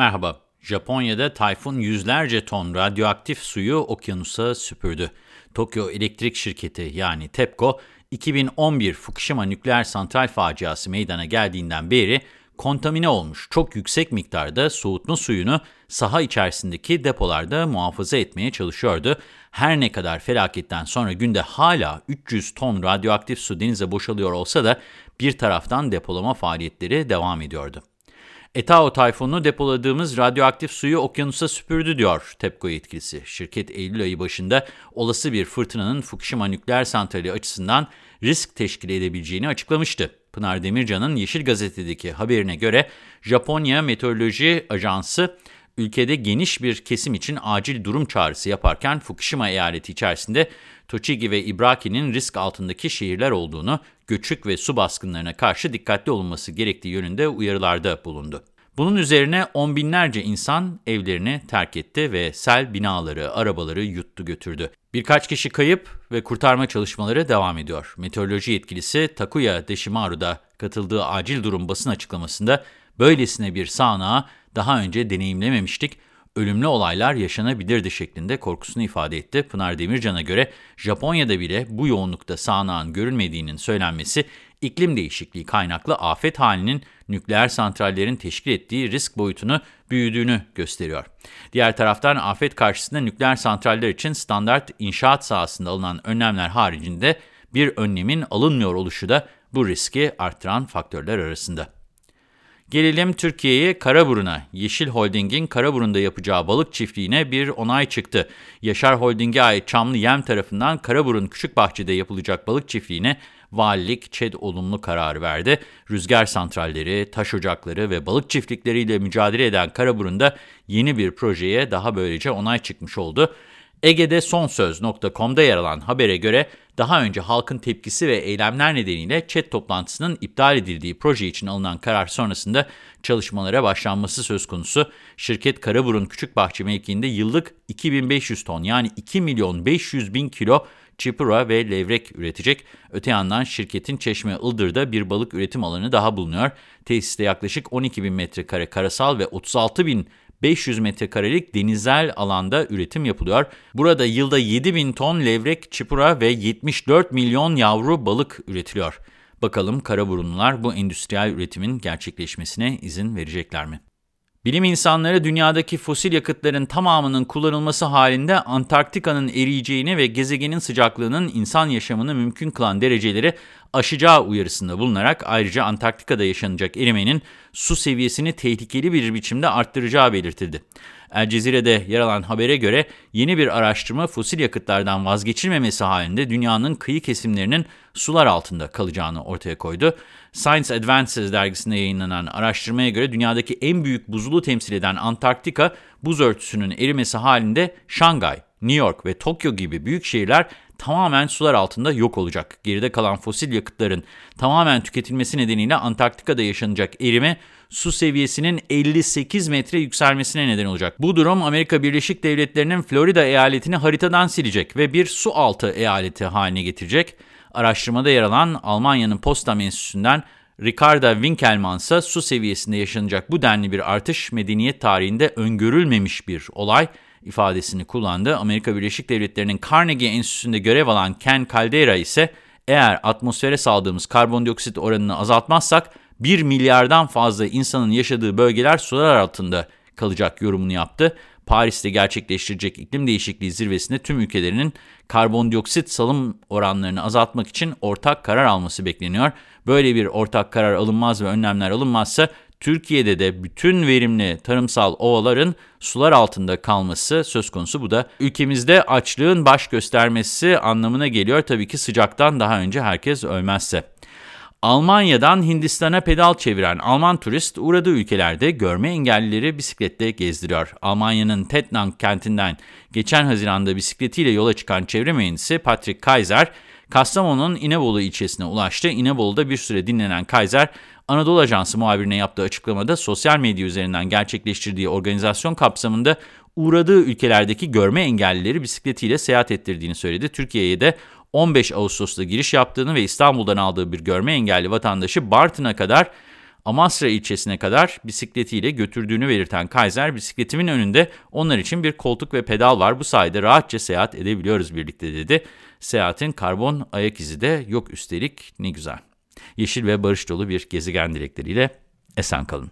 Merhaba. Japonya'da tayfun yüzlerce ton radyoaktif suyu okyanusa süpürdü. Tokyo Elektrik Şirketi yani TEPCO, 2011 Fukushima nükleer santral faciası meydana geldiğinden beri kontamine olmuş çok yüksek miktarda soğutma suyunu saha içerisindeki depolarda muhafaza etmeye çalışıyordu. Her ne kadar felaketten sonra günde hala 300 ton radyoaktif su denize boşalıyor olsa da bir taraftan depolama faaliyetleri devam ediyordu. Etao tayfununu depoladığımız radyoaktif suyu okyanusa süpürdü diyor TEPCO yetkilisi. Şirket Eylül ayı başında olası bir fırtınanın Fukushima nükleer santrali açısından risk teşkil edebileceğini açıklamıştı. Pınar Demircan'ın Yeşil Gazete'deki haberine göre Japonya Meteoroloji Ajansı ülkede geniş bir kesim için acil durum çağrısı yaparken Fukushima eyaleti içerisinde Tochigi ve Ibraki'nin risk altındaki şehirler olduğunu, göçük ve su baskınlarına karşı dikkatli olunması gerektiği yönünde uyarılarda bulundu. Bunun üzerine on binlerce insan evlerini terk etti ve sel binaları, arabaları yuttu götürdü. Birkaç kişi kayıp ve kurtarma çalışmaları devam ediyor. Meteoroloji yetkilisi Takuya Deshimaru da katıldığı acil durum basın açıklamasında böylesine bir sağanağı daha önce deneyimlememiştik, ölümlü olaylar yaşanabilirdi şeklinde korkusunu ifade etti. Pınar Demircan'a göre Japonya'da bile bu yoğunlukta sağanağın görülmediğinin söylenmesi iklim değişikliği kaynaklı afet halinin nükleer santrallerin teşkil ettiği risk boyutunu büyüdüğünü gösteriyor. Diğer taraftan afet karşısında nükleer santraller için standart inşaat sahasında alınan önlemler haricinde bir önlemin alınmıyor oluşu da bu riski arttıran faktörler arasında. Gelelim Türkiye'ye Karaburun'a. Yeşil Holding'in Karaburun'da yapacağı balık çiftliğine bir onay çıktı. Yaşar Holding'e ait Çamlı Yem tarafından Karaburun Küçükbahçe'de yapılacak balık çiftliğine valilik ÇED olumlu kararı verdi. Rüzgar santralleri, taş ocakları ve balık çiftlikleriyle mücadele eden Karaburun'da yeni bir projeye daha böylece onay çıkmış oldu. Ege'de sonsöz.com'da yer alan habere göre daha önce halkın tepkisi ve eylemler nedeniyle chat toplantısının iptal edildiği proje için alınan karar sonrasında çalışmalara başlanması söz konusu. Şirket Karaburun Küçükbahçe mevkiinde yıllık 2500 ton yani 2 milyon 500 bin kilo çipura ve levrek üretecek. Öte yandan şirketin Çeşme Ildır'da bir balık üretim alanı daha bulunuyor. Tesiste yaklaşık 12 bin metrekare karasal ve 36 bin 500 metrekarelik denizel alanda üretim yapılıyor. Burada yılda 7 bin ton levrek, çipura ve 74 milyon yavru balık üretiliyor. Bakalım karaburunlular bu endüstriyel üretimin gerçekleşmesine izin verecekler mi? Bilim insanları dünyadaki fosil yakıtların tamamının kullanılması halinde Antarktika'nın eriyeceğini ve gezegenin sıcaklığının insan yaşamını mümkün kılan dereceleri aşacağı uyarısında bulunarak ayrıca Antarktika'da yaşanacak erimenin su seviyesini tehlikeli bir biçimde arttıracağı belirtildi. El Cezire'de yer alan habere göre yeni bir araştırma fosil yakıtlardan vazgeçilmemesi halinde dünyanın kıyı kesimlerinin sular altında kalacağını ortaya koydu. Science Advances dergisinde yayınlanan araştırmaya göre dünyadaki en büyük buzulu temsil eden Antarktika buz örtüsünün erimesi halinde Şangay, New York ve Tokyo gibi büyük şehirler tamamen sular altında yok olacak. Geride kalan fosil yakıtların tamamen tüketilmesi nedeniyle Antarktika'da yaşanacak erime su seviyesinin 58 metre yükselmesine neden olacak. Bu durum Amerika Birleşik Devletleri'nin Florida eyaletini haritadan silecek ve bir su altı eyaleti haline getirecek. Araştırmada yer alan Almanya'nın Potsdam Enstitüsü'nden Ricarda Winkelmann su seviyesinde yaşanacak bu denli bir artış medeniyet tarihinde öngörülmemiş bir olay ifadesini kullandı. Amerika Birleşik Devletleri'nin Carnegie Enstitüsü'nde görev alan Ken Caldera ise eğer atmosfere saldığımız karbondioksit oranını azaltmazsak 1 milyardan fazla insanın yaşadığı bölgeler sular altında kalacak yorumunu yaptı. Paris'te gerçekleştirecek iklim değişikliği zirvesinde tüm ülkelerinin karbondioksit salım oranlarını azaltmak için ortak karar alması bekleniyor. Böyle bir ortak karar alınmaz ve önlemler alınmazsa Türkiye'de de bütün verimli tarımsal ovaların sular altında kalması söz konusu. Bu da ülkemizde açlığın baş göstermesi anlamına geliyor. Tabii ki sıcaktan daha önce herkes ölmezse. Almanya'dan Hindistan'a pedal çeviren Alman turist uğradığı ülkelerde görme engellileri bisikletle gezdiriyor. Almanya'nın Tettnang kentinden geçen Haziran'da bisikletiyle yola çıkan çevre mühendisi Patrick Kaiser, Kastamonu'nun İnebolu ilçesine ulaştı. İnebolu'da bir süre dinlenen Kaiser, Anadolu Ajansı muhabirine yaptığı açıklamada sosyal medya üzerinden gerçekleştirdiği organizasyon kapsamında uğradığı ülkelerdeki görme engellileri bisikletiyle seyahat ettirdiğini söyledi. Türkiye'ye de 15 Ağustos'ta giriş yaptığını ve İstanbul'dan aldığı bir görme engelli vatandaşı Bartın'a kadar Amasra ilçesine kadar bisikletiyle götürdüğünü belirten Kaiser, bisikletimin önünde onlar için bir koltuk ve pedal var. Bu sayede rahatça seyahat edebiliyoruz birlikte dedi. Seyahatin karbon ayak izi de yok üstelik ne güzel. Yeşil ve barış dolu bir gezegen dilekleriyle esen kalın.